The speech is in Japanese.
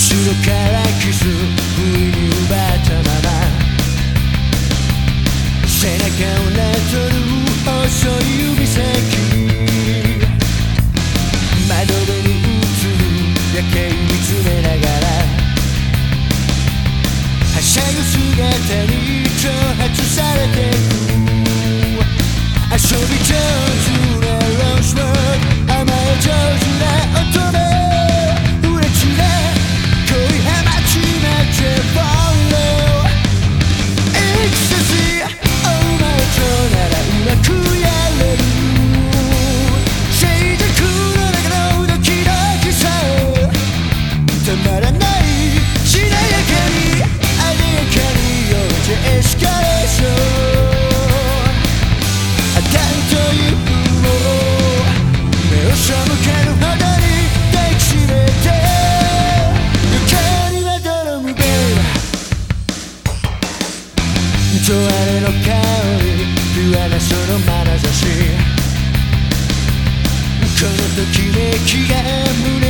後ろからキ不意に奪ったまま背中をそれの香り不安なその眼差し。このときめきが胸